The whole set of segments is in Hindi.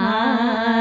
आज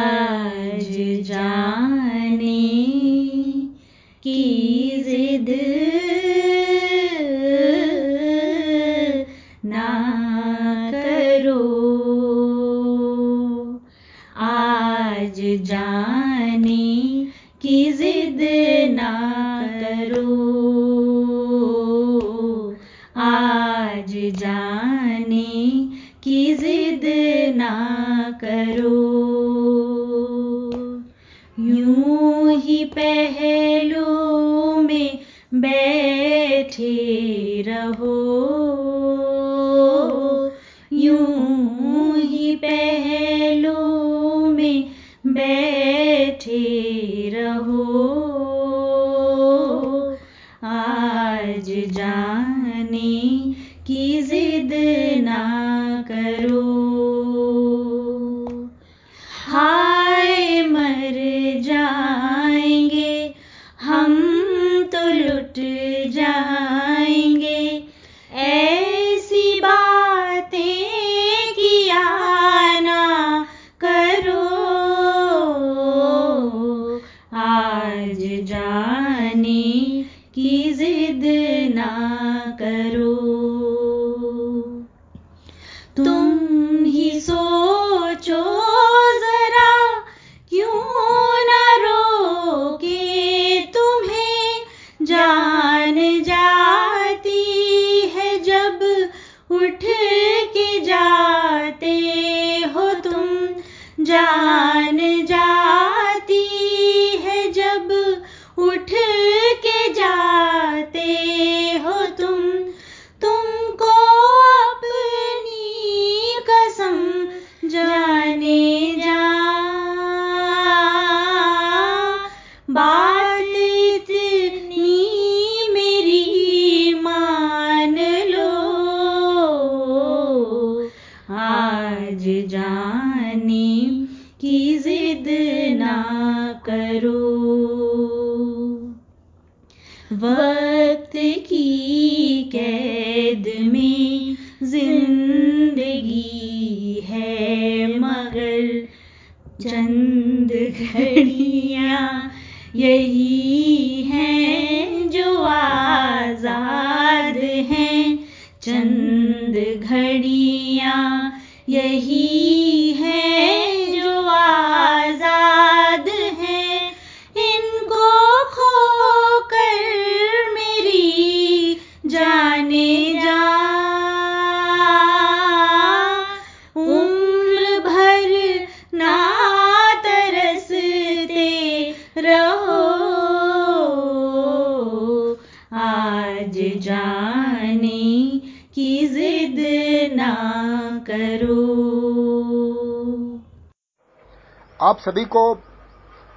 आप सभी को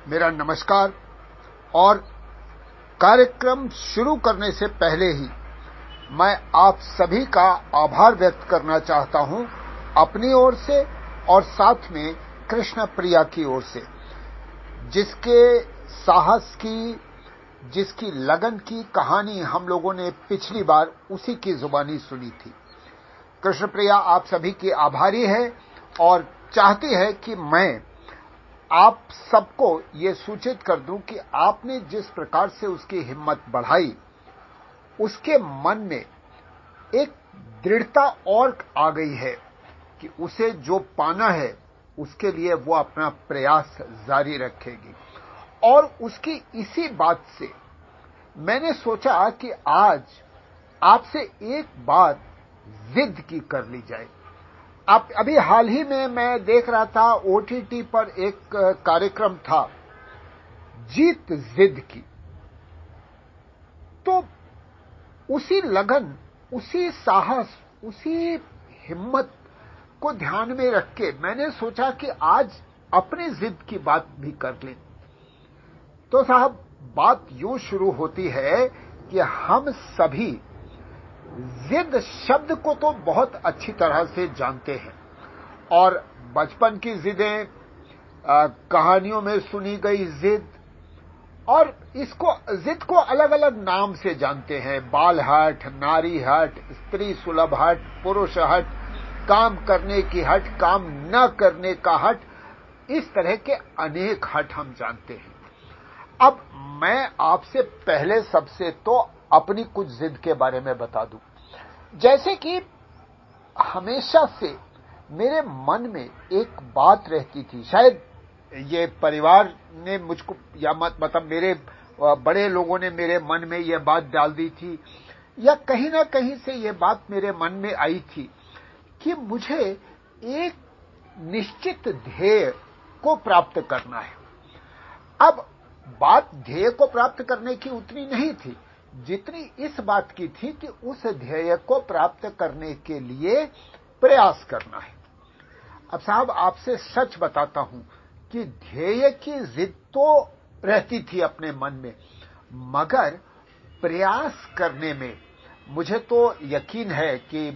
मेरा नमस्कार और कार्यक्रम शुरू करने से पहले ही मैं आप सभी का आभार व्यक्त करना चाहता हूँ अपनी ओर से और साथ में कृष्ण प्रिया की ओर से, जिसके साहस की, जिसकी लगन की कहानी हम लोगों ने पिछली बार उसी की जुबानी सुनी थी। कृष्ण प्रिया, आप सभी की आभारी है और चाहती है कि मैं आप सबको ये सूचित कर दूँ कि आपने जिस प्रकार से उसकी हिम्मत बढ़ाई, उसके मन में एक दृढ़ता और आ गई है कि उसे जो पाना है, उसके लिए वो अपना प्रयास जारी रखेगी। और उसकी इसी बात से मैंने सोचा कि आज आपसे एक बात जिद की कर ली जाए। आप, अभी हाल ही में मैं देख रहा था ओटीटी पर एक कार्यक्रम था, जीत जिद की। तो उसी लगन, उसी साहस, उसी हिम्मत को ध्यान में रख के मैंने सोचा कि आज अपनी जिद की बात भी कर लें। तो साहब, बात यूँ शुरू होती है कि हम सभी जिद शब्द को तो बहुत अच्छी तरह से जानते हैं। और बचपन की जिदें कहानियों में सुनी गई जिद, और इसको, जिद को अलग अलग नाम से जानते हैं। बाल हट, नारी हट, स्त्री सुलभ हट, पुरुष हट, काम करने की हट, काम न करने का हट, इस तरह के अनेक हट हम जानते हैं। अब मैं आपसे पहले सबसे तो अपनी कुछ जिद के बारे में बता दूँ। जैसे कि हमेशा से मेरे मन में एक बात रहती थी। शायद ये परिवार ने मुझको, या मतलब मेरे बड़े लोगों ने मेरे मन में यह बात डाल दी थी, या कहीं ना कहीं से यह बात मेरे मन में आई थी कि मुझे एक निश्चित ध्येय को प्राप्त करना है। अब बात ध्येय को प्राप्त करने की उतनी नहीं थी। जितनी इस बात की थी कि उस ध्येय को प्राप्त करने के लिए प्रयास करना है। अब साहब, आपसे सच बताता हूँ कि ध्येय की जिद तो रहती थी अपने मन में, मगर प्रयास करने में मुझे तो यकीन है कि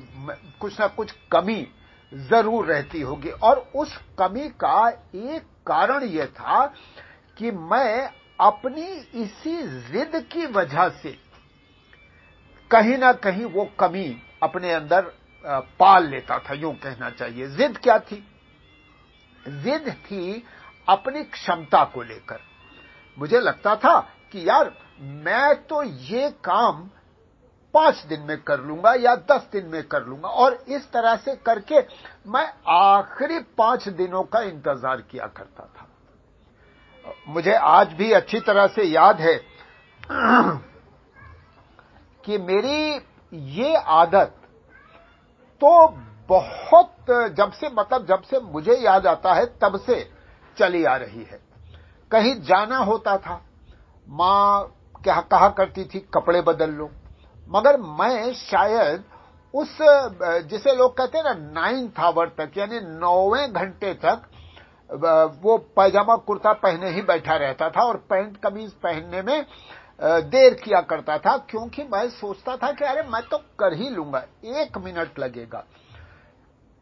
कुछ ना कुछ कमी ज़रूर रहती होगी। और उस कमी का एक कारण यह था कि मैं अपनी इसी जिद की वजह से कहीं ना कहीं वो कमी अपने अंदर पाल लेता था, यूँ कहना चाहिए। जिद क्या थी? जिद थी अपनी क्षमता को लेकर। मुझे लगता था कि यार, मैं तो ये काम पाँच दिन में कर लूँगा या दस दिन में कर लूँगा, और इस तरह से करके मैं आखिरी पाँच दिनों का इंतज़ार किया करता था। मुझे आज भी अच्छी तरह से याद है। कि मेरी ये आदत तो बहुत, जब से मतलब जब से मुझे याद आता है, तब से चली आ रही है। कहीं जाना होता था, माँ क्या कहा करती थी, कपड़े बदल लो। मगर मैं शायद उस, जिसे लोग कहते हैं ना नाइन्थ आवर तक, यानी नौवें घंटे तक, वो पैजामा कुर्ता पहने ही बैठा रहता था और पैंट कमीज पहनने में देर किया करता था, क्योंकि मैं सोचता था कि अरे मैं तो कर ही लूँगा, एक मिनट लगेगा।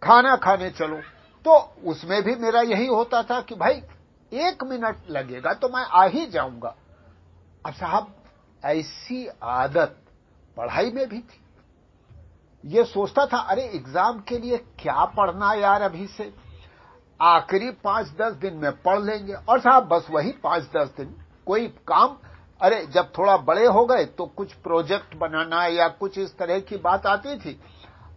खाना खाने चलो। तो उसमें भी मेरा यही होता था कि भाई, एक मिनट लगेगा तो मैं आ ही जाऊँगा। अब साहब, ऐसी आदत पढ़ाई में भी थी। ये सोचता था, अरे एग्ज़ाम के लिए क्या पढ़ना यार अभी से? आखिरी पाँच दस दिन में पढ़ लेंगे। और साहब, बस वही पाँच दस दिन। कोई काम अरे, जब थोड़ा बड़े हो गए तो कुछ प्रोजेक्ट बनाना या कुछ इस तरह की बात आती थी।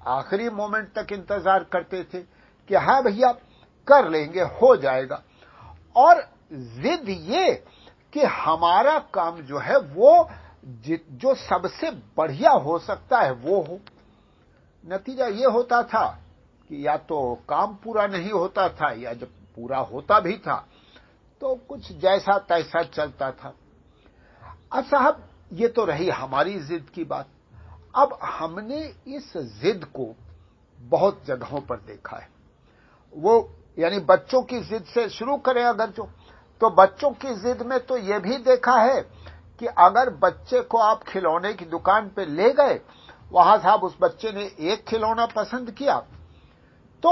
आखिरी मोमेंट तक इंतज़ार करते थे कि हाँ भैया, कर लेंगे, हो जाएगा। और जिद ये कि हमारा काम जो है, वो जो सबसे बढ़िया हो सकता है, वो हो। नतीजा ये होता था कि या तो काम पूरा नहीं होता था, या जब पूरा होता भी था तो कुछ जैसा तैसा चलता था। अब साहब, ये तो रही हमारी जिद की बात। अब हमने इस जिद को बहुत जगहों पर देखा है। वो, यानी बच्चों की जिद से शुरू करें अगर जो तो बच्चों की जिद में तो ये भी देखा है कि अगर बच्चे को आप खिलौने की दुकान पे ले गए, वहाँ साहब उस बच्चे ने एक खिलौना पसंद किया तो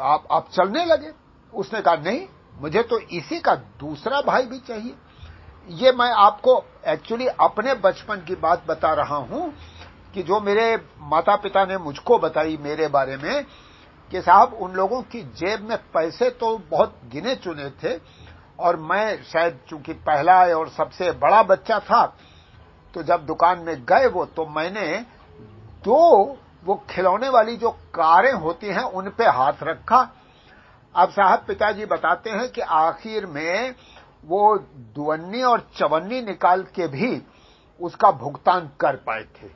आप आप चलने लगे। उसने कहा, नहीं, मुझे तो इसी का दूसरा भाई भी चाहिए। ये मैं आपको एक्चुअली अपने बचपन की बात बता रहा हूँ कि जो मेरे माता पिता ने मुझको बताई मेरे बारे में, कि साहब, उन लोगों की जेब में पैसे तो बहुत गिने चुने थे और मैं शायद चूँकि पहला और सबसे बड़ा बच्चा था तो जब दुकान में गए वो तो मैंने दो वो खिलौने वाली जो कारें होती हैं उन पे हाथ रखा। अब साहब, पिताजी बताते हैं कि आखिर में वो दुवन्नी और चवन्नी निकाल के भी उसका भुगतान कर पाए थे।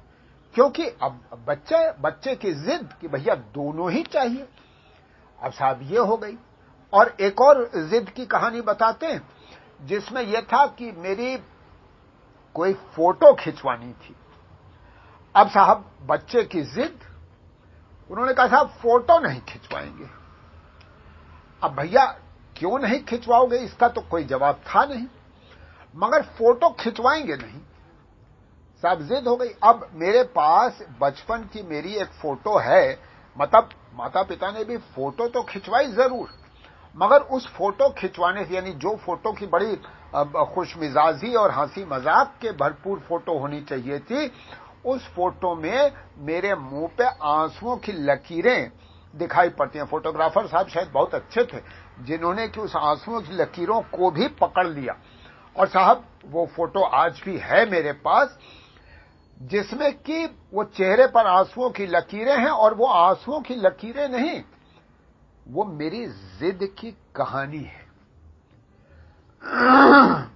क्योंकि अब बच्चे बच्चे की जिद कि भैया दोनों ही चाहिए। अब साहब ये हो गई। और एक और जिद की कहानी बताते हैं, जिसमें यह था कि मेरी कोई फ़ोटो खिंचवानी थी। अब साहब बच्चे की जिद, उन्होंने कहा, साहब, फ़ोटो नहीं खिंचवाएँगे। अब भैया क्यों नहीं खिंचवाओगे? इसका तो कोई जवाब था नहीं। मगर फ़ोटो खिंचवाएँगे नहीं। साहब, जिद हो गई। अब मेरे पास बचपन की मेरी एक फ़ोटो है। मतलब माता पिता ने भी फ़ोटो तो खिंचवाई ज़रूर। मगर उस फ़ोटो खिंचवाने से, यानी जो फ़ोटो की बड़ी खुश मिजाजी और हँसी मज़ाक के भरपूर फ़ोटो होनी चाहिए थी, उस फ़ोटो में मेरे मुँह पे आंसुओं की लकीरें दिखाई पड़ती हैं। फोटोग्राफर साहब शायद बहुत अच्छे थे। जिन्होंने कि उस आंसुओं की लकीरों को भी पकड़ लिया। और साहब, वो फ़ोटो आज भी है मेरे पास, जिसमें कि वो चेहरे पर आंसुओं की लकीरें हैं और वो आंसुओं की लकीरें नहीं, वो मेरी जिद की कहानी है।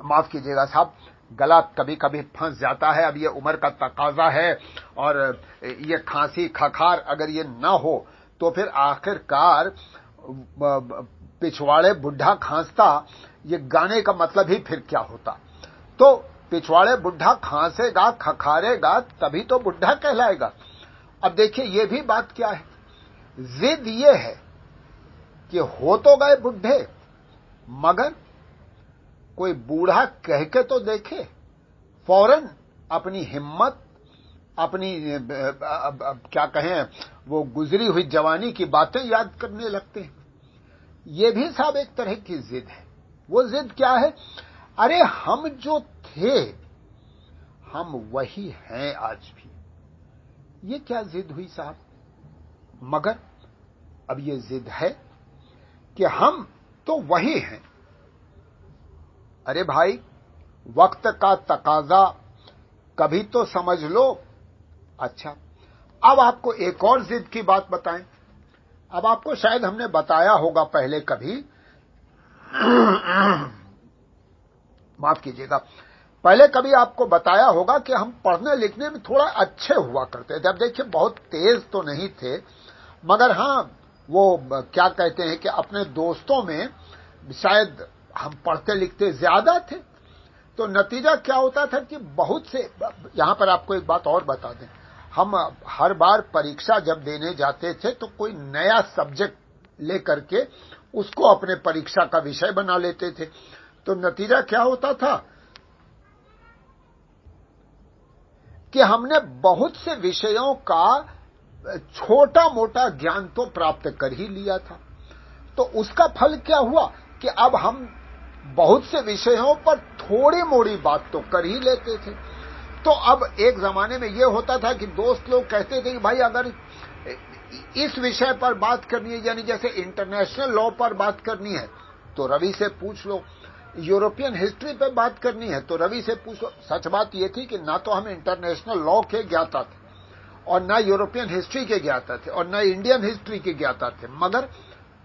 माफ़ कीजिएगा साहब, गला कभी कभी फंस जाता है, अब ये उम्र का तकाजा है और ये खांसी, खखार अगर ये न हो तो फिर आखिरकार पिछवाड़े बुढ़ा खांसता, ये गाने का मतलब ही फिर क्या होता? तो पिछवाड़े बुढ़ा खांसेगा, खखारेगा, तभी तो बुढ़ा कहलाएगा। अब देखिए, ये भी बात क्या है? जिद ये है कि हो तो गए बुढ़े, मगर कोई बूढ़ा कह के तो देखे, फ़ौरन अपनी हिम्मत अपनी क्या कहें, वो गुजरी हुई जवानी की बातें याद करने लगते हैं। ये भी साहब एक तरह की जिद है। वो जिद क्या है? अरे हम जो थे, हम वही हैं आज भी। ये क्या जिद हुई साहब? मगर अब ये जिद है कि हम तो वही हैं। अरे भाई, वक्त का तकाजा कभी तो समझ लो अच्छा। अब आपको एक और जिद की बात बताएँ। अब आपको शायद हमने बताया होगा पहले कभी। माफ़ कीजिएगा। पहले कभी आपको बताया होगा कि हम पढ़ने लिखने में थोड़ा अच्छे हुआ करते थे। अब देखिए, बहुत तेज तो नहीं थे। मगर हाँ वो क्या कहते हैं कि अपने दोस्तों में शायद हम पढ़ते लिखते ज़्यादा थे। तो नतीजा क्या होता था कि बहुत से यहाँ पर आपको एक बात और बता दें। हम हर बार परीक्षा जब देने जाते थे तो कोई नया सब्जेक्ट लेकर के उसको अपने परीक्षा का विषय बना लेते थे। तो नतीजा क्या होता था? कि हमने बहुत से विषयों का छोटा मोटा ज्ञान तो प्राप्त कर ही लिया था। तो उसका फल क्या हुआ? कि अब हम बहुत से विषयों पर थोड़ी मोड़ी बात तो कर ही लेते थे। तो अब एक जमाने में यह होता था कि दोस्त लोग कहते थे कि भाई अगर इस विषय पर बात करनी है, यानी जैसे इंटरनेशनल लॉ पर बात करनी है तो रवि से पूछ लो। यूरोपियन हिस्ट्री पर बात करनी है तो रवि से पूछ लो। सच बात यह थी कि ना तो हम इंटरनेशनल लॉ के ज्ञाता थे, और न यूरोपियन हिस्ट्री के ज्ञाता थे, और न इंडियन हिस्ट्री के ज्ञाता थे। मगर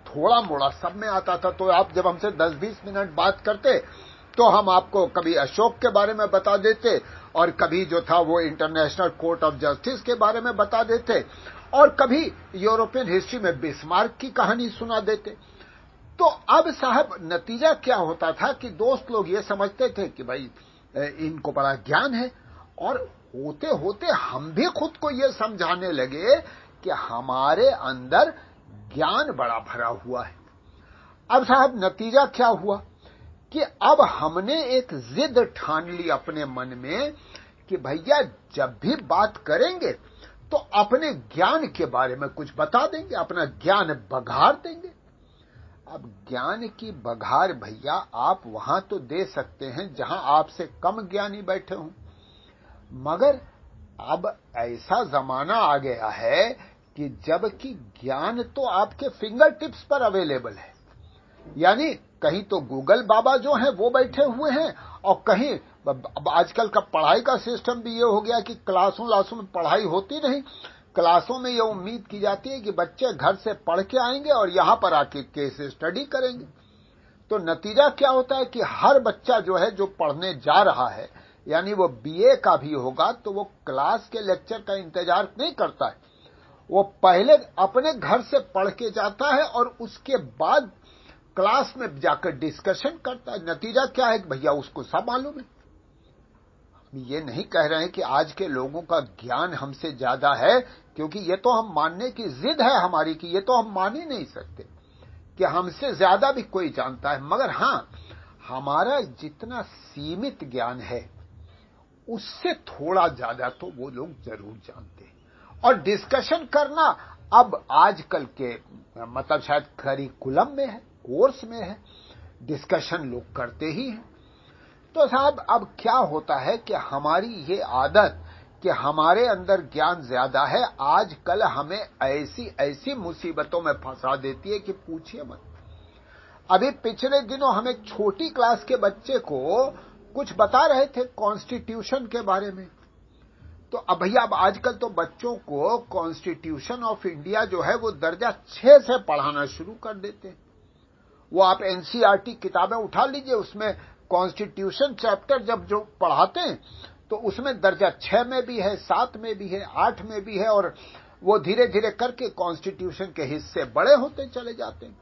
थोड़ा मोड़ा सब में आता था तो आप जब हमसे 10-20 मिनट बात करते तो हम आपको कभी अशोक के बारे में बता देते और कभी जो था वो इंटरनेशनल कोर्ट ऑफ़ जस्टिस के बारे में बता देते और कभी यूरोपियन हिस्ट्री में बिस्मार्क की कहानी सुना देते। तो अब साहब नतीजा क्या होता था कि दोस्त लोग ये समझते थे कि भाई इनको बड़ा ज्ञान है और होते होते हम भी खुद को ये समझाने लगे कि हमारे अंदर ज्ञान बड़ा भरा हुआ है। अब साहब नतीजा क्या हुआ? कि अब हमने एक जिद ठान ली अपने मन में कि भैया जब भी बात करेंगे तो अपने ज्ञान के बारे में कुछ बता देंगे, अपना ज्ञान बघार देंगे। अब ज्ञान की बघार भैया आप वहाँ तो दे सकते हैं जहाँ आपसे कम ज्ञानी बैठे हों। मगर अब ऐसा जमाना आ गया है कि जबकि ज्ञान तो आपके फिंगर टिप्स पर अवेलेबल है। यानी कहीं तो गूगल बाबा जो हैं, वो बैठे हुए हैं, और कहीं आजकल का पढ़ाई का सिस्टम भी ये हो गया कि क्लासों लासों में पढ़ाई होती नहीं। क्लासों में ये उम्मीद की जाती है कि बच्चे घर से पढ़ के आएँगे और यहाँ पर आके केस स्टडी करेंगे। तो नतीजा क्या होता है कि हर बच्चा जो है, जो पढ़ने जा रहा है, यानी वो बीए का भी होगा तो वो क्लास के लेक्चर का इंतज़ार नहीं करता है। वो पहले अपने घर से पढ़ के जाता है और उसके बाद क्लास में जाकर डिस्कशन करता है। नतीजा क्या है भैया, उसको सब मालूम है। हम ये नहीं कह रहे हैं कि आज के लोगों का ज्ञान हमसे ज़्यादा है, क्योंकि ये तो हम मानने की जिद है हमारी कि ये तो हम मान ही नहीं सकते कि हमसे ज़्यादा भी कोई जानता है। मगर हाँ, हमारा जितना सीमित ज्ञान है, उससे थोड़ा ज़्यादा तो वो लोग ज़रूर जानते हैं। और डिस्कशन करना अब आजकल के मतलब शायद करिकुलम में है। कोर्स में है डिस्कशन लोग करते ही हैं। तो साहब, अब क्या होता है कि हमारी ये आदत कि हमारे अंदर ज्ञान ज़्यादा है, आजकल हमें ऐसी ऐसी मुसीबतों में फंसा देती है कि पूछिए मत। अभी पिछले दिनों हमें छोटी क्लास के बच्चे को कुछ बता रहे थे कॉन्स्टिट्यूशन के बारे में। तो अब भैया, अब आजकल तो बच्चों को कॉन्स्टिट्यूशन ऑफ़ इंडिया जो है वो दर्जा छह से पढ़ाना शुरू कर देते हैं। वो आप एनसीईआरटी किताबें उठा लीजिए, उसमें कॉन्स्टिट्यूशन चैप्टर जब जो पढ़ाते हैं तो उसमें दर्जा छह में भी है, सात में भी है, आठ में भी है, और वो धीरे धीरे करके कॉन्स्टिट्यूशन के हिस्से बड़े होते चले जाते हैं।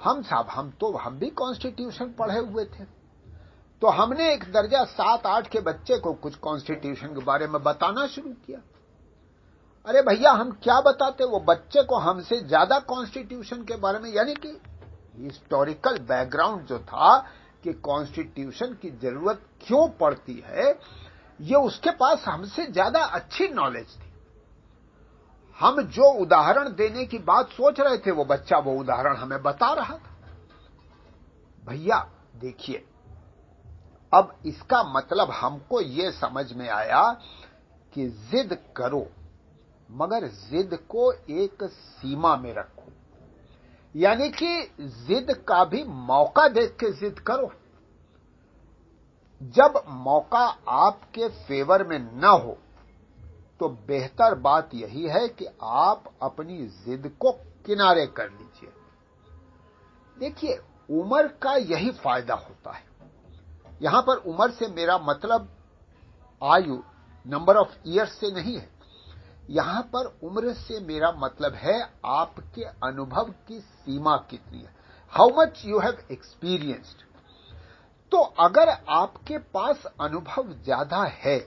हम साहब, हम तो हम भी कॉन्स्टिट्यूशन पढ़े हुए थे। तो हमने एक दर्जा सात, आठ के बच्चे को कुछ कॉन्स्टिट्यूशन के बारे में बताना शुरू किया। अरे भैया, हम क्या बताते? वो बच्चे को हमसे ज़्यादा कॉन्स्टिट्यूशन के बारे में यानी कि हिस्टोरिकल बैकग्राउंड जो था कि कॉन्स्टिट्यूशन की ज़रूरत क्यों पड़ती है, ये उसके पास हमसे ज़्यादा अच्छी नॉलेज थी। हम जो उदाहरण देने की बात सोच रहे थे, वो बच्चा वो उदाहरण हमें बता रहा था। भैया, देखिए, अब इसका मतलब हमको ये समझ में आया कि जिद करो, मगर जिद को एक सीमा में रखो। यानी कि जिद का भी मौका देख के जिद करो। जब मौका आपके फेवर में न हो तो बेहतर बात यही है कि आप अपनी जिद को किनारे कर लीजिए। देखिए, उम्र का यही फ़ायदा होता है। यहाँ पर उम्र से मेरा मतलब आयु नंबर ऑफ़ ईयर्स से नहीं है। यहाँ पर उम्र से मेरा मतलब है आपके अनुभव की सीमा कितनी है? How much you have experienced तो अगर आपके पास अनुभव ज़्यादा है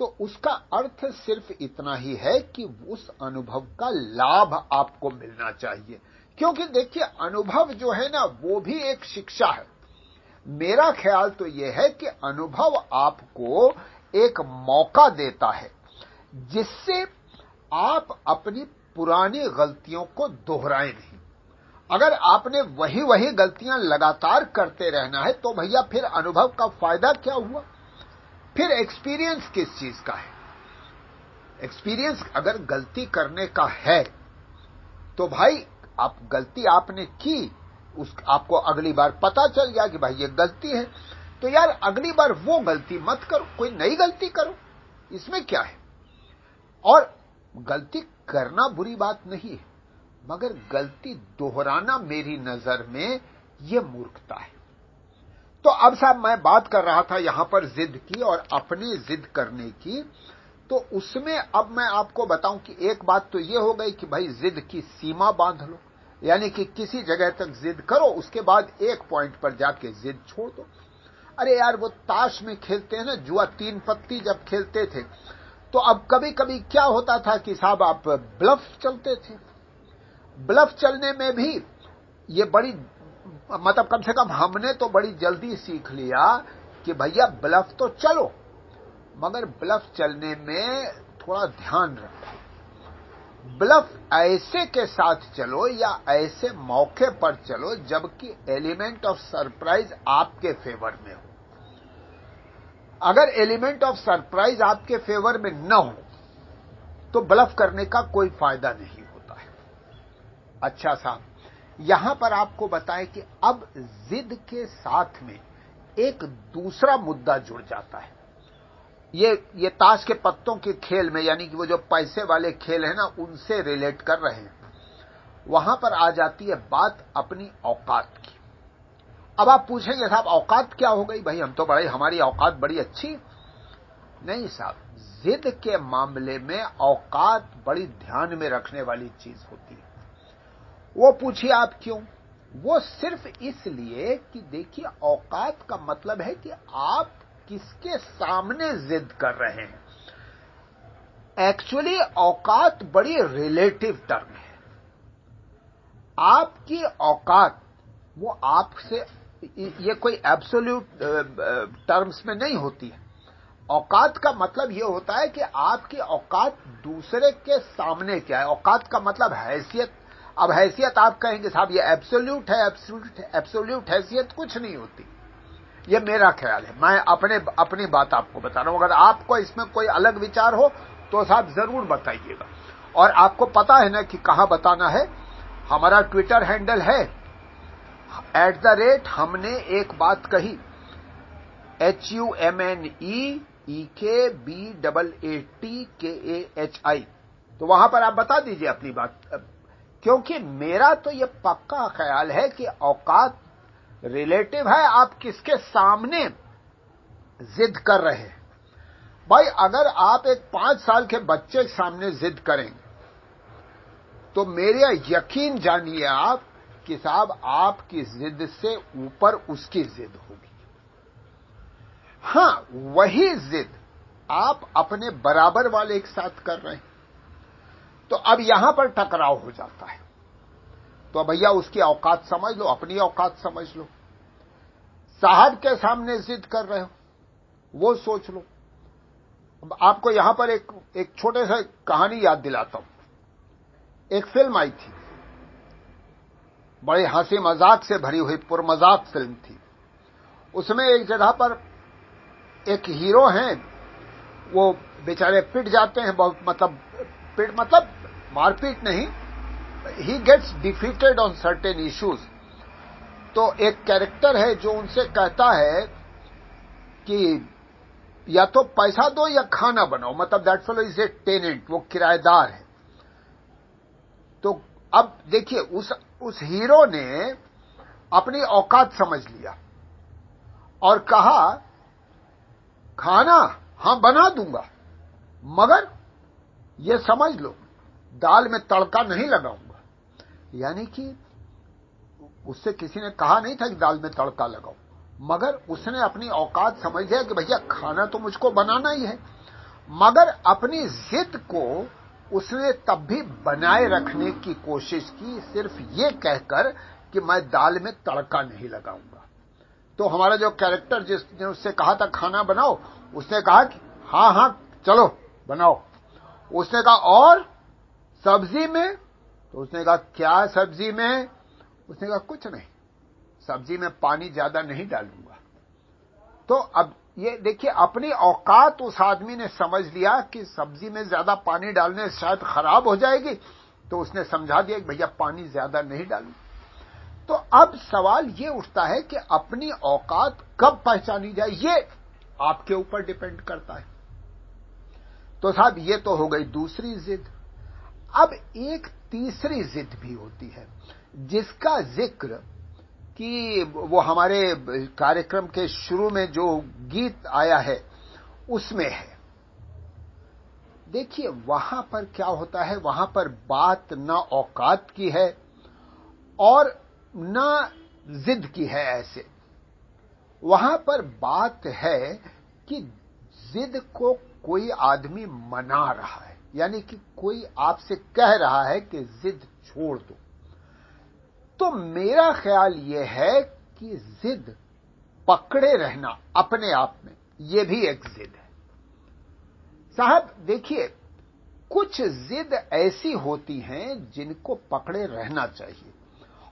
तो उसका अर्थ सिर्फ़ इतना ही है कि उस अनुभव का लाभ आपको मिलना चाहिए। क्योंकि देखिए, अनुभव जो है ना, वो भी एक शिक्षा है। मेरा ख्याल तो यह है कि अनुभव आपको एक मौका देता है। जिससे आप अपनी पुरानी गलतियों को दोहराए नहीं। अगर आपने वही वही गलतियाँ लगातार करते रहना है तो भैया फिर अनुभव का फ़ायदा क्या हुआ? फिर एक्सपीरियंस किस चीज़ का है? एक्सपीरियंस अगर गलती करने का है तो भाई आप गलती आपने की, उस आपको अगली बार पता चल गया कि भाई ये गलती है। तो यार अगली बार वो गलती मत करो, कोई नई गलती करो। इसमें क्या है? और गलती करना बुरी बात नहीं है, मगर गलती दोहराना मेरी नज़र में ये मूर्खता है। तो अब साहब मैं बात कर रहा था यहाँ पर जिद की और अपनी जिद करने की तो उसमें अब मैं आपको बताऊँ कि एक बात तो ये हो गई कि भाई जिद की सीमा बाँध लो, यानी कि किसी जगह तक जिद करो, उसके बाद एक पॉइंट पर जाके जिद छोड़ दो। अरे यार, वो ताश में खेलते हैं ना, जुआ तीन पत्ती जब खेलते थे तो अब कभी कभी क्या होता था कि साहब आप ब्लफ चलते थे। ब्लफ चलने में भी ये बड़ी मतलब कम से कम हमने तो बड़ी जल्दी सीख लिया कि भैया ब्लफ तो चलो, मगर ब्लफ चलने में थोड़ा ध्यान रखो। ब्लफ ऐसे के साथ चलो या ऐसे मौके पर चलो जबकि एलिमेंट ऑफ़ सरप्राइज़ आपके फेवर में हो। अगर एलिमेंट ऑफ़ सरप्राइज़ आपके फेवर में न हो तो ब्लफ करने का कोई फ़ायदा नहीं होता है। अच्छा साहब, यहाँ पर आपको बताएँ कि अब जिद के साथ में एक दूसरा मुद्दा जुड़ जाता है। ये ये ताश के पत्तों के खेल में, यानी कि वो जो पैसे वाले खेल है ना, उनसे रिलेट कर रहे हैं। वहाँ पर आ जाती है बात अपनी औकात की। अब आप पूछेंगे, साहब, औकात क्या हो गई? भाई, हम तो बड़े, हमारी औकात बड़ी अच्छी। नहीं, साहब, जिद के मामले में औकात बड़ी ध्यान में रखने वाली चीज़ होती है। वो पूछिए आप क्यों? वो सिर्फ़ इसलिए कि देखिए, औकात का मतलब है कि आप किसके सामने जिद कर रहे हैं। एक्चुअली, औकात बड़ी रिलेटिव टर्म है। आपकी औकात, वो आपसे ये कोई एब्सोल्यूट टर्म्स में नहीं होती है। औकात का मतलब ये होता है कि आपकी औकात दूसरे के सामने क्या है। औकात का मतलब हैसियत। अब हैसियत आप कहेंगे, साहब, ये एब्सोल्यूट है एब्सोल्यूट एब्सोल्यूट हैसियत कुछ नहीं होती। ये मेरा ख्याल है। मैं अपने, अपनी बात आपको बता रहा हूँ। अगर आपको इसमें कोई अलग विचार हो तो साहब ज़रूर बताइएगा। और आपको पता है ना कि कहाँ बताना है? हमारा ट्विटर हैंडल है एट द रेट हमने एक बात कही। H U M N E E K B double A T के ए एच आई तो वहाँ पर आप बता दीजिए अपनी बात। क्योंकि मेरा तो यह पक्का ख्याल है कि औकात रिलेटिव है, आप किसके सामने जिद कर रहे हैं। भाई, अगर आप एक पाँच साल के बच्चे के सामने जिद करेंगे तो मेरा यकीन जानिए आप कि साहब, आपकी जिद से ऊपर उसकी जिद होगी। हाँ, वही जिद आप अपने बराबर वाले एक साथ कर रहे हैं। तो अब यहाँ पर टकराव हो जाता है। तो भैया उसकी औकात समझ लो, अपनी औकात समझ लो। साहब के सामने जिद कर रहे हो, वो सोच लो। आपको यहाँ पर एक एक छोटे से कहानी याद दिलाता हूँ। एक फ़िल्म आई थी। बड़ी हँसी मज़ाक से भरी हुई पुरमजाक फ़िल्म थी। उसमें एक जगह पर एक हीरो हैं, वो बेचारे पिट जाते हैं, बहुत मतलब पिट मतलब मारपीट नहीं ही gets defeated on certain issues तो एक कैरेक्टर है जो उनसे कहता है कि या तो पैसा दो या खाना बनाओ मतलब that fellow is a tenant वो किराएदार है। तो अब देखिए, उस उस हीरो ने अपनी औकात समझ लिया और कहा, खाना हाँ बना दूँगा, मगर यह समझ लो, दाल में तड़का नहीं लगाऊँगा। यानी कि उससे किसी ने कहा नहीं था कि दाल में तड़का लगाओ मगर उसने अपनी औकात समझ लिया कि भैया खाना तो मुझको बनाना ही है, मगर अपनी जिद को उसने तब भी बनाए रखने की कोशिश की सिर्फ़ ये कहकर कि मैं दाल में तड़का नहीं लगाऊँगा। तो हमारा जो कैरेक्टर जिसने उससे कहा था, खाना बनाओ, उसने कहा कि, हाँ हाँ, चलो, बनाओ। उसने कहा, और सब्ज़ी में? तो उसने कहा, क्या सब्ज़ी में? उसने कहा, कुछ नहीं, सब्ज़ी में पानी ज़्यादा नहीं डालूँगा। तो अब ये देखिए, अपनी औकात उस आदमी ने समझ लिया कि सब्ज़ी में ज़्यादा पानी डालने शायद खराब हो जाएगी तो उसने समझा दिया कि भैया पानी ज़्यादा नहीं डालू। तो अब सवाल ये उठता है कि अपनी औकात कब पहचानी जाए, ये आपके ऊपर डिपेंड करता है। तो साहब, ये तो हो गई दूसरी जिद। अब एक तीसरी जिद भी होती है, जिसका ज़िक्र कि वो हमारे कार्यक्रम के शुरू में जो गीत आया है, उसमें है। देखिए, वहाँ पर क्या होता है, वहाँ पर बात न औकात की है और न जिद की है ऐसे। वहाँ पर बात है कि जिद को कोई आदमी मना रहा है, यानी कि कोई आपसे कह रहा है कि जिद छोड़ दो। तो मेरा ख्याल यह है कि जिद पकड़े रहना अपने आप में यह भी एक जिद है। साहब, देखिए, कुछ जिद ऐसी होती हैं जिनको पकड़े रहना चाहिए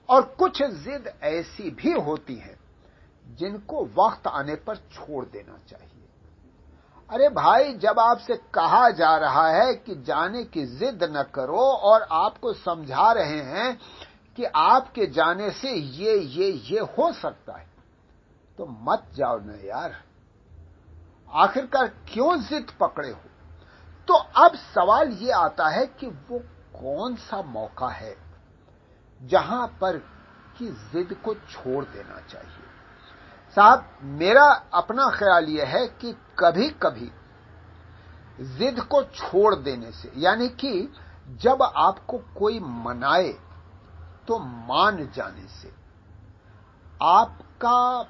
और कुछ जिद ऐसी भी होती हैं जिनको वक्त आने पर छोड़ देना चाहिए। अरे भाई, जब आपसे कहा जा रहा है कि जाने की जिद न करो और आपको समझा रहे हैं कि आपके जाने से ये ये ये हो सकता है। तो मत जाओ न यार। आखिरकार क्यों जिद पकड़े हो? तो अब सवाल ये आता है कि वो कौन सा मौका है जहाँ पर कि जिद को छोड़ देना चाहिए? साहब, मेरा अपना ख्याल यह है कि कभी कभी जिद को छोड़ देने से, यानी कि जब आपको कोई मनाए तो मान जाने से आपका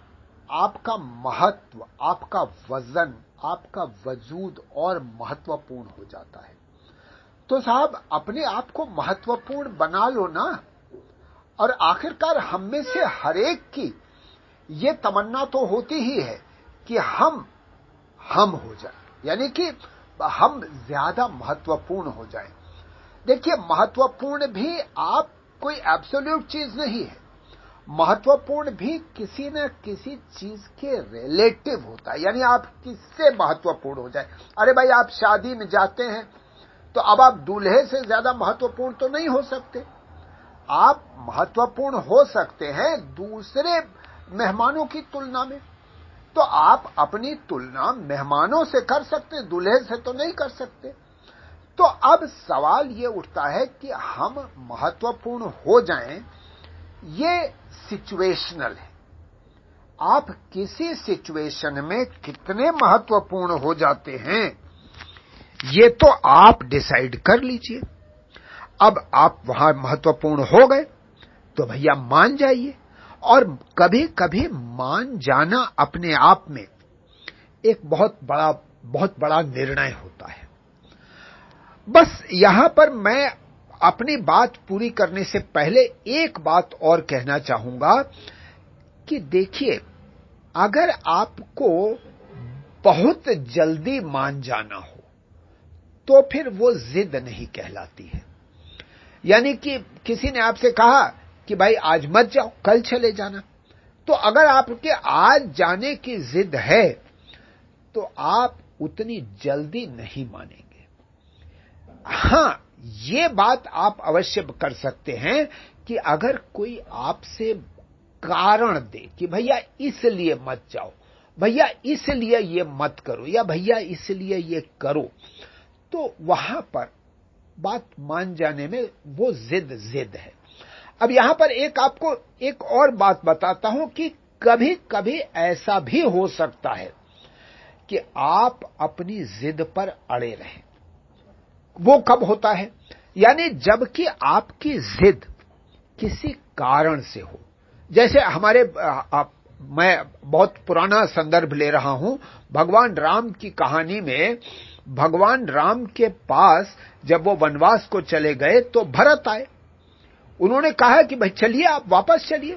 आपका महत्व, आपका वज़न, आपका वजूद और महत्वपूर्ण हो जाता है। तो साहब, अपने आप को महत्वपूर्ण बना लो ना। और आखिरकार हम में से हरेक की ये तमन्ना तो होती ही है कि हम हम हो जाए। यानी कि हम ज़्यादा महत्वपूर्ण हो जाएँ। देखिए, महत्वपूर्ण भी आप कोई एब्सोल्यूट चीज़ नहीं है। महत्वपूर्ण भी किसी न किसी चीज़ के रिलेटिव होता है, यानी आप किससे महत्वपूर्ण हो जाए? अरे भाई, आप शादी में जाते हैं तो अब आप दूल्हे से ज़्यादा महत्वपूर्ण तो नहीं हो सकते। आप महत्वपूर्ण हो सकते हैं दूसरे मेहमानों की तुलना में। तो आप अपनी तुलना मेहमानों से कर सकते दूल्हे से तो नहीं कर सकते। तो अब सवाल ये उठता है कि हम महत्वपूर्ण हो जाएँ, ये सिचुएशनल है। आप किसी सिचुएशन में कितने महत्वपूर्ण हो जाते हैं, ये तो आप डिसाइड कर लीजिए। अब आप वहाँ महत्वपूर्ण हो गए तो भैया मान जाइए। और कभी कभी मान जाना अपने आप में एक बहुत बड़ा बहुत बड़ा निर्णय होता है। बस यहाँ पर मैं अपनी बात पूरी करने से पहले एक बात और कहना चाहूँगा कि देखिए, अगर आपको बहुत जल्दी मान जाना हो तो फिर वो जिद नहीं कहलाती है। यानी कि किसी ने आपसे कहा कि भाई आज मत जाओ, कल चले जाना। तो अगर आपके आज जाने की जिद है तो आप उतनी जल्दी नहीं मानेंगे। हाँ, ये बात आप अवश्य कर सकते हैं कि अगर कोई आपसे कारण दे कि भैया इसलिए मत जाओ, भैया इसलिए ये मत करो या भैया इसलिए ये करो तो वहाँ पर बात मान जाने में वो जिद जिद है। अब यहाँ पर एक आपको एक और बात बताता हूँ कि कभी कभी ऐसा भी हो सकता है कि आप अपनी जिद पर अड़े रहें। वो कब होता है? यानी जबकि आपकी जिद किसी कारण से हो। जैसे हमारे आप, मैं बहुत पुराना संदर्भ ले रहा हूँ भगवान राम की कहानी में भगवान राम के पास जब वो वनवास को चले गए तो भरत आए। उन्होंने कहा कि भाई चलिए आप वापस चलिए।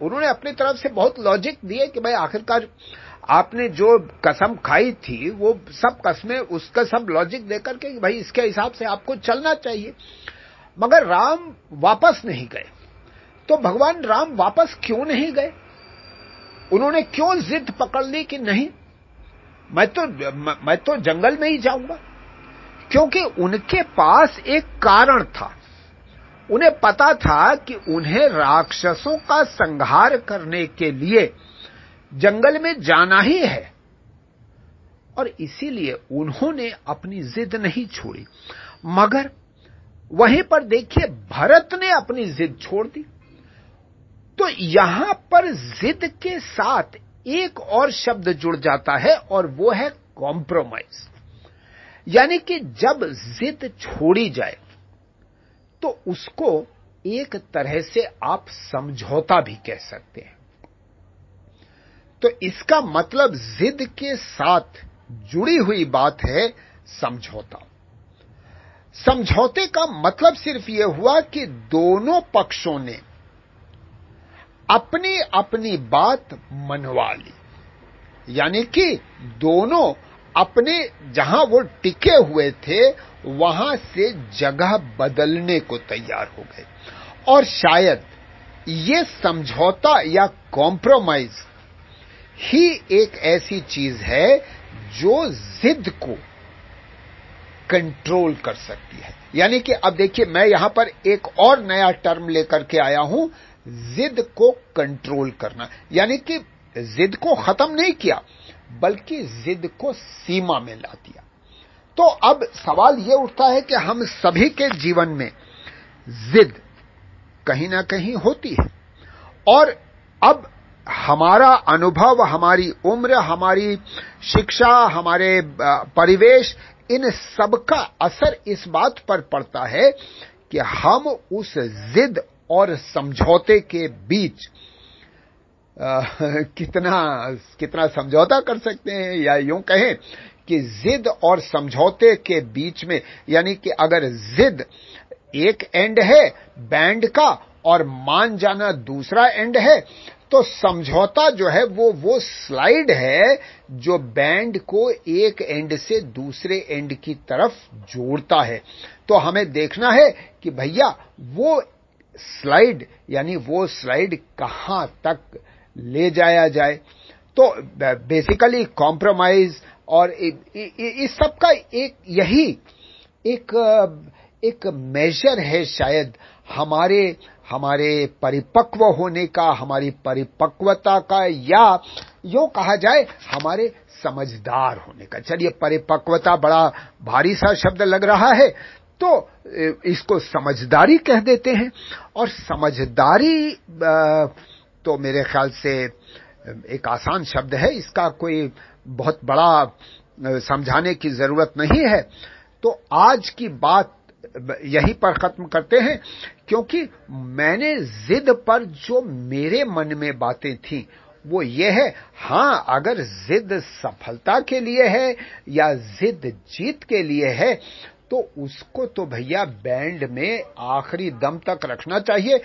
उन्होंने अपनी तरफ़ से बहुत लॉजिक दिए कि भाई आखिरकार आपने जो कसम खाई थी, वो सब कसमें, उसका सब लॉजिक देकर के भाई इसके हिसाब से आपको चलना चाहिए। मगर राम वापस नहीं गए। तो भगवान राम वापस क्यों नहीं गए? उन्होंने क्यों जिद पकड़ ली कि नहीं? मैं तो मैं तो जंगल में ही जाऊँगा। क्योंकि उनके पास एक कारण था। उन्हें पता था कि उन्हें राक्षसों का संहार करने के लिए जंगल में जाना ही है। और इसीलिए उन्होंने अपनी जिद नहीं छोड़ी। मगर वहीं पर देखिए, भरत ने अपनी जिद छोड़ दी। तो यहाँ पर जिद के साथ एक और शब्द जुड़ जाता है, और वो है कॉम्प्रोमाइज यानी कि जब जिद छोड़ी जाए तो उसको एक तरह से आप समझौता भी कह सकते हैं। तो इसका मतलब जिद के साथ जुड़ी हुई बात है समझौता। समझौते का मतलब सिर्फ़ यह हुआ कि दोनों पक्षों ने अपनी अपनी बात मनवा ली। यानी कि दोनों अपने जहाँ वो टिके हुए थे, वहाँ से जगह बदलने को तैयार हो गए। और शायद ये समझौता या कॉम्प्रोमाइज ही एक ऐसी चीज़ है जो जिद को कंट्रोल कर सकती है। यानी कि अब देखिए, मैं यहाँ पर एक और नया टर्म लेकर के आया हूँ, जिद को कंट्रोल करना। यानी कि जिद को खत्म नहीं किया, बल्कि जिद को सीमा में ला दिया। तो अब सवाल यह उठता है कि हम सभी के जीवन में जिद कहीं ना कहीं होती है। और अब हमारा अनुभव हमारी उम्र हमारी शिक्षा हमारे परिवेश इन सबका असर इस बात पर पड़ता है कि हम उस जिद और समझौते के बीच आ, कितना कितना समझौता कर सकते हैं या यूँ कहें कि जिद और समझौते के बीच में यानी कि अगर जिद एक एंड है बैंड का और मान जाना दूसरा एंड है तो समझौता जो है वो वो स्लाइड है जो बैंड को एक एंड से दूसरे एंड की तरफ़ जोड़ता है। तो हमें देखना है कि भैया वो स्लाइड यानी वो स्लाइड कहाँ तक ले जाया जाए। तो बेसिकली कॉम्प्रोमाइज और इस सब का एक, यही एक एक मेजर है शायद हमारे हमारे परिपक्व होने का, हमारी परिपक्वता का, या यो कहा जाए, हमारे समझदार होने का। चलिए, परिपक्वता बड़ा भारी सा शब्द लग रहा है तो इसको समझदारी कह देते हैं। और समझदारी तो मेरे ख्याल से, एक आसान शब्द है, इसका कोई बहुत बड़ा समझाने की ज़रूरत नहीं है। तो आज की बात यहीं पर खत्म करते हैं, क्योंकि मैंने जिद पर जो मेरे मन में बातें थी, वो ये है, हाँ, अगर जिद सफलता के लिए है या जिद जीत के लिए है तो उसको तो भैया बैंड में आखिरी दम तक रखना चाहिए।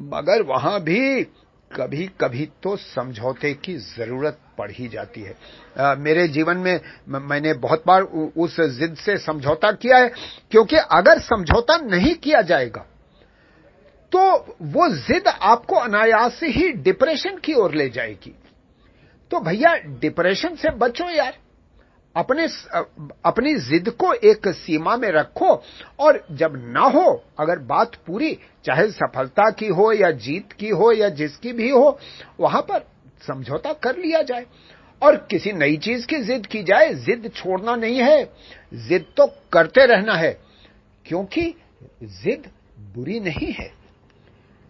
मगर वहाँ भी कभी कभी तो समझौते की ज़रूरत ही जाती है। आ, मेरे जीवन में मैंने बहुत बार उस जिद से समझौता किया है क्योंकि अगर समझौता नहीं किया जाएगा तो वो जिद आपको अनायास से ही डिप्रेशन की ओर ले जाएगी। तो भैया डिप्रेशन से बचो यार। अपने अपनी जिद को एक सीमा में रखो और जब ना हो अगर बात पूरी चाहे सफलता की हो या जीत की हो या जिसकी भी हो वहाँ पर समझौता कर लिया जाए। और किसी नई चीज़ की जिद की जाए जिद छोड़ना नहीं है। जिद तो करते रहना है क्योंकि जिद बुरी नहीं है।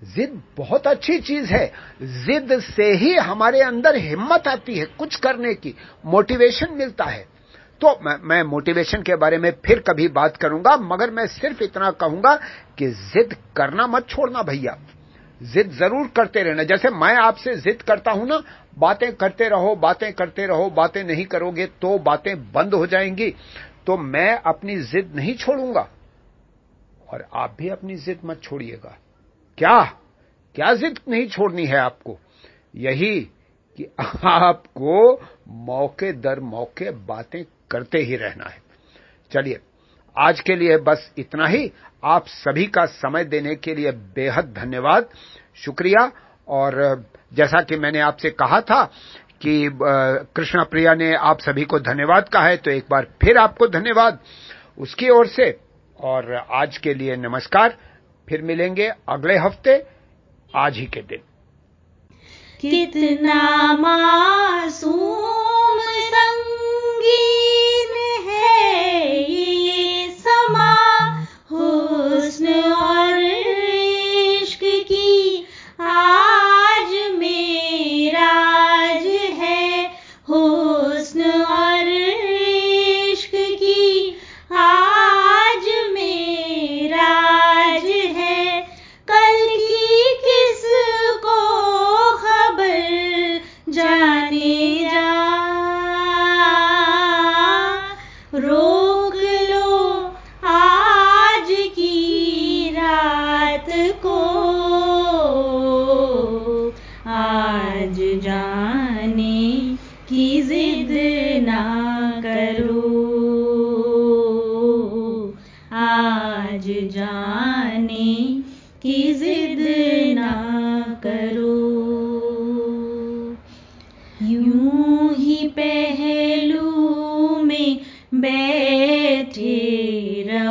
जिद बहुत अच्छी चीज़ है। जिद से ही हमारे अंदर हिम्मत आती है कुछ करने की मोटिवेशन मिलता है। तो मैं, मैं मोटिवेशन के बारे में फिर कभी बात करूँगा मगर मैं सिर्फ़ इतना कहूँगा कि जिद करना मत छोड़ना भैया। जिद ज़रूर करते रहना। जैसे मैं आपसे जिद करता हूँ ना, बातें करते रहो, बातें करते रहो, बातें नहीं करोगे तो बातें बंद हो जाएँगी। तो मैं अपनी जिद नहीं छोड़ूँगा। और आप भी अपनी जिद मत छोड़िएगा। क्या? क्या जिद नहीं छोड़नी है आपको? यही कि आपको मौके दर मौके बातें करते ही रहना है। चलिए, आज के लिए बस इतना ही। आप सभी का समय देने के लिए बेहद धन्यवाद। शुक्रिया। और जैसा कि मैंने आपसे कहा था कि कृष्णा प्रिया ने आप सभी को धन्यवाद कहा है तो एक बार फिर आपको धन्यवाद। उसकी ओर से, और आज के लिए नमस्कार। फिर मिलेंगे अगले हफ़्ते, आज ही के दिन। कितना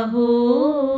रहो